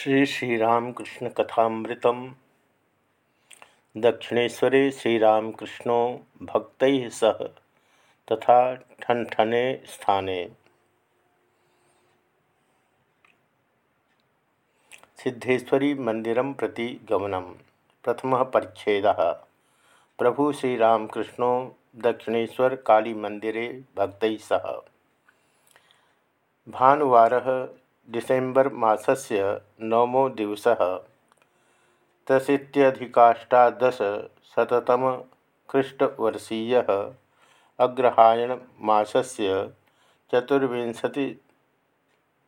श्री श्रीरामकृष्ण दक्षिणेशरे श्रीरामकृष्णो भक्त सह तथा ठनठने स्थाने। सिद्धेश्वरी मंदिर प्रति गमनम प्रथम परिच्छेद। प्रभु श्रीरामकृष्णो दक्षिणेशर काली मंदिरे भक्त सह। भानुवार डिसेम्बर मासस्य नवमो दिवसः त्र्यशीत्यधिकाष्टादशशततमख्रीष्टवर्षीयः अग्रहायणमासस्य चतुर्विंशति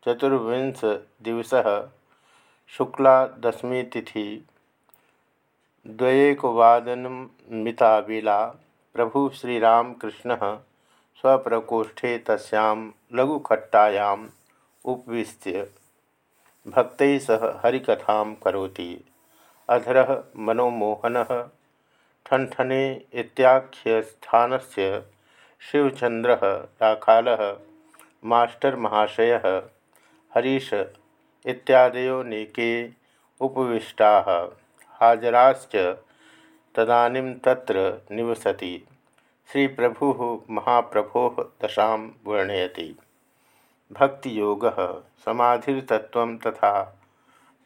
चतुर्विंशदिवसः शुक्लादशमीतिथि द्वयेकवादनमिता वेला प्रभु श्रीरामकृष्णः स्वप्रकोष्ठे तस्यां लघुखट्टायाम् उपविश्य। भक्त सह हरिकथा करोति। अधर मनोमोहन ठनठने इत्याख्यस्थान से शिवचंद्र राखाल, मास्टर महाशय, हरीश इत्यादयो नेके उपविष्टा। हाजराश्च तदानीं तत्र निवसति। श्री प्रभु महाप्रभो दशा वर्णयति। भक्ति योग समाधितत्व तथा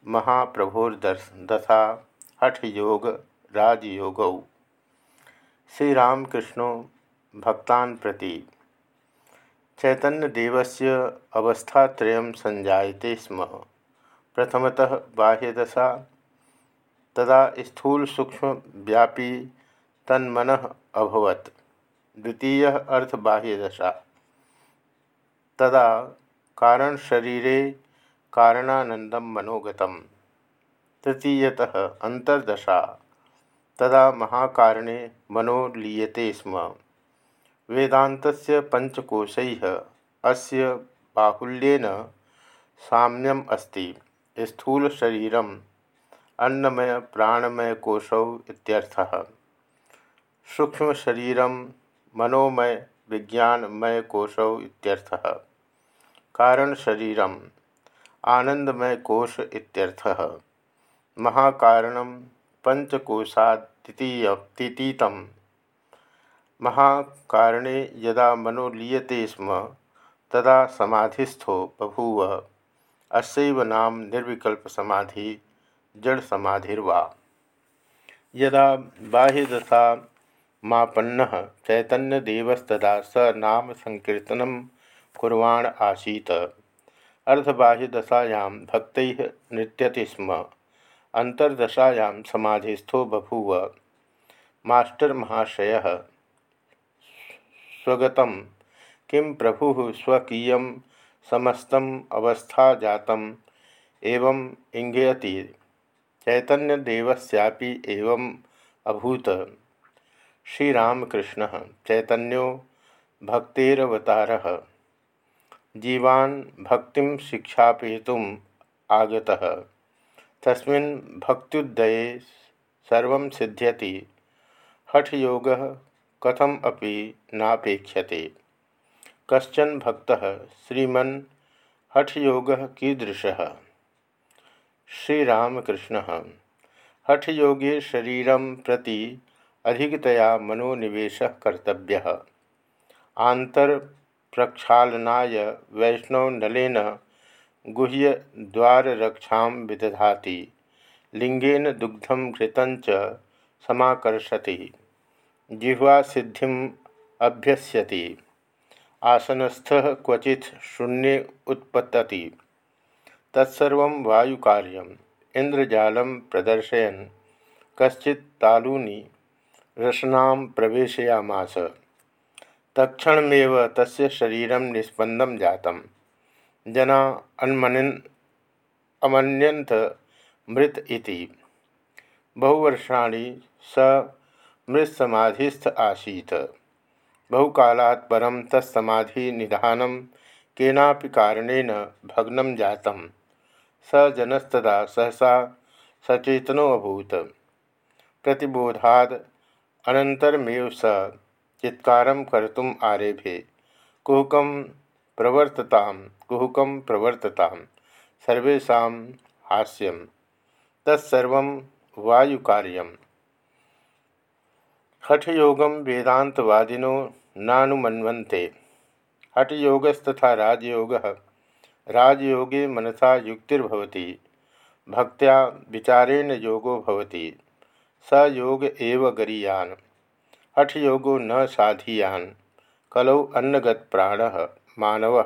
महाप्रभोर्दशा हठ योग राजयोग। श्रीरामकृष्ण भक्तान प्रति चैतन्यदेवस्य अवस्थात्रयं संजायते स्म। प्रथमतः बाह्यदशा, तदा स्थूलसूक्ष्मव्यापी तन्मन अभवत। द्वितीय अर्थबाह्यदशा तदा कारण शरीरे कारणानंदम मनोगतम तृतीयतः अंतर्दशा तदा महाकारणे मनो लीयते स्म। वेदान्तस्य पंचकोशैः अस्य बाहुल्येन साम्यम अस्ति। स्थूलशरीरम, अन्नमय, प्राणमय कोशौ इत्यर्थः। सूक्ष्मशरीरम, मनोमय, विज्ञानमय कोशौ इत्यर्थः। कारण शरीरम, आनंदमय कोश इत्यर्थः। महाकारणम पंचकोशातीत महाकारणे यदा मनो लीयते स्म, तदा समाधिस्थो बभूव। अस्व नाम निर्विकल्प समाधि जड़ समाधिर्वा यदा बाह्यदशा मापन्न, चैतन्यदेवस्तदा स नाम संकीर्तन कुर्वाण आसीत। अर्धबाह्यदशायां भक्त नृत्यति स्म। अंतर्दशायां समाधिस्थो बभूव। मास्टर महाशय। स्वगत। किं प्रभु स्वकीय समस्त अवस्था जातम एवं इंगयति चैतन्यदेवस्यापि एवं अभूत। श्रीरामकृष्ण। चैतन्यो भक्तेरवतार। जीवान भक्ति शिक्षापयितुम आगता। तस्मिन् भक्त्युदये सर्व सिद्ध्यति। हठयोग कथम अपि नापेक्षते कश्चन भक्त श्रीमन हठयोग कीदृश? श्रीरामकृष्ण। हठयोगे शरीर प्रति अधिकतया मनोनिवेश कर्तव्य। आंतर प्रक्षालनाय वैष्णवनलेन गुह्यद्वाररक्षा विदधाति, लिंगेन दुग्धम घृत समाकर्षति जिह्वासिद्धि अभ्यस्यति, आसनस्थ क्वचि शून्य उत्पतति। तत्सर्व वायुकार्यम इंद्रजालम प्रदर्शयन, कश्चित तालूनी रसना प्रवेशयामास। तत्णमेव तस्य शरीर निस्पंदम जात जना अन्मन मृत इति। बहुवर्षाणि स मृत्समाधिस्थ आसीत्। बहुकालात् परं तत्समाधिनिधानं केनापि कारणेन भग्नं जातं स जनस्तदा सहसा सचेतनो अभूत प्रतिबोधाद अनंतरमेव स चित्कार कर्तुम आरेभे। कुहक प्रवर्तता कुहक प्रवर्तता सर्वेशा हास्यम, तत्सर्व वायुकार्यम। हठयोगम वेदांतवादिनो नानुमन्वन्ते। हठयोगस्तथा राजयोग, राजयोगे मनसा युक्तिर्भवति, भक्त्या विचारेण योगो भवति, स योग एव गरीयान। हठयोगो न साधीयान। कलौ अन्नगत प्राण मानव।